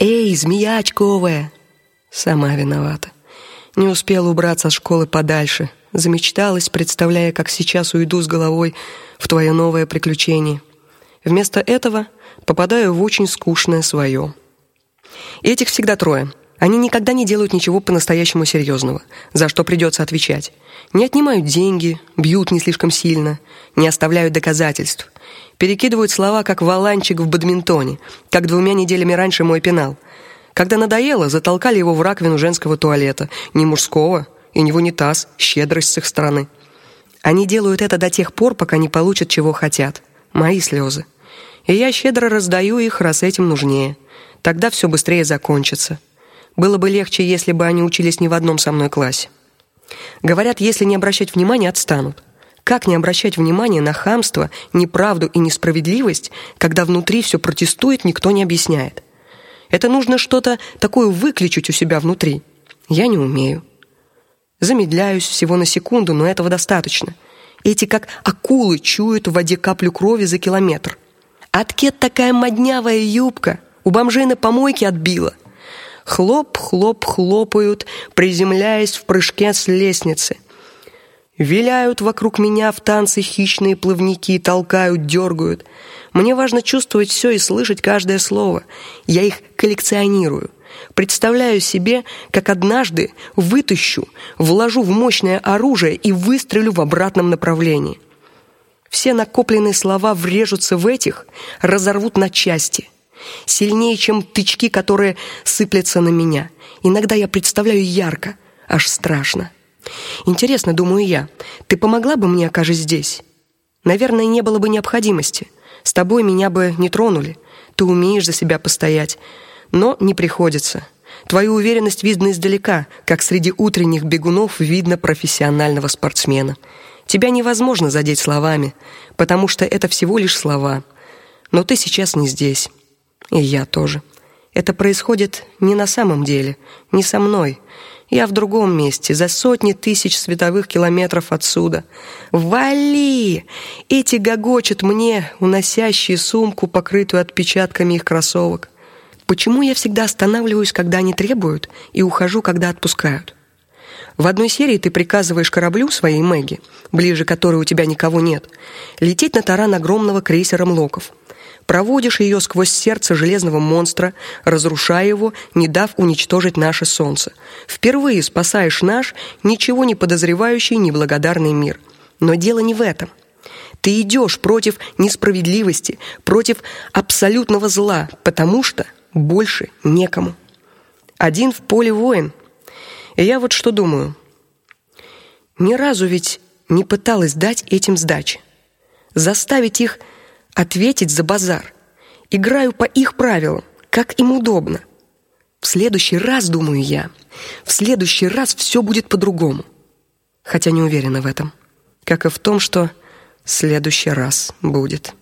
Эй, змея очковая. Сама виновата. Не успела убраться от школы подальше. Замечталась, представляя, как сейчас уйду с головой в твое новое приключение. Вместо этого попадаю в очень скучное свое. Этих всегда трое. Они никогда не делают ничего по-настоящему серьезного, за что придется отвечать. Не отнимают деньги, бьют не слишком сильно, не оставляют доказательств. Перекидывают слова как валанчик в бадминтоне, как двумя неделями раньше мой пенал. Когда надоело, затолкали его в раковину женского туалета, не мужского, и не в унитаз, щедрость с их стороны. Они делают это до тех пор, пока не получат чего хотят. Мои слезы. И я щедро раздаю их, раз этим нужнее. Тогда все быстрее закончится. Было бы легче, если бы они учились не в одном со мной классе. Говорят, если не обращать внимания, отстанут. Как не обращать внимания на хамство, неправду и несправедливость, когда внутри все протестует, никто не объясняет? Это нужно что-то такое выключить у себя внутри. Я не умею. Замедляюсь всего на секунду, но этого достаточно. Эти как акулы чуют в воде каплю крови за километр. Откет такая моднявая юбка, у бомжей на помойке отбила. Хлоп-хлоп хлопают, приземляясь в прыжке с лестницы. Виляют вокруг меня в танце хищные плавники, толкают, дергают. Мне важно чувствовать все и слышать каждое слово. Я их коллекционирую. Представляю себе, как однажды вытащу, вложу в мощное оружие и выстрелю в обратном направлении. Все накопленные слова врежутся в этих, разорвут на части сильнее, чем тычки, которые сыплются на меня. Иногда я представляю ярко, аж страшно. Интересно, думаю я, ты помогла бы мне, окажись здесь? Наверное, не было бы необходимости. С тобой меня бы не тронули. Ты умеешь за себя постоять, но не приходится. Твою уверенность видно издалека, как среди утренних бегунов видно профессионального спортсмена. Тебя невозможно задеть словами, потому что это всего лишь слова. Но ты сейчас не здесь. И я тоже. Это происходит не на самом деле, не со мной. Я в другом месте, за сотни тысяч световых километров отсюда. Вали! Эти гогочут мне, уносящие сумку, покрытую отпечатками их кроссовок. Почему я всегда останавливаюсь, когда они требуют, и ухожу, когда отпускают? В одной серии ты приказываешь кораблю своей Мэгги, ближе которой у тебя никого нет, лететь на таран огромного крейсера Млоков проводишь ее сквозь сердце железного монстра, разрушая его, не дав уничтожить наше солнце. Впервые спасаешь наш, ничего не подозревающий неблагодарный мир. Но дело не в этом. Ты идешь против несправедливости, против абсолютного зла, потому что больше некому. Один в поле воин. И я вот что думаю. Ни разу ведь не пыталась дать этим сдачи. Заставить их ответить за базар. Играю по их правилам, как им удобно. В следующий раз, думаю я, в следующий раз все будет по-другому. Хотя не уверена в этом, как и в том, что следующий раз будет.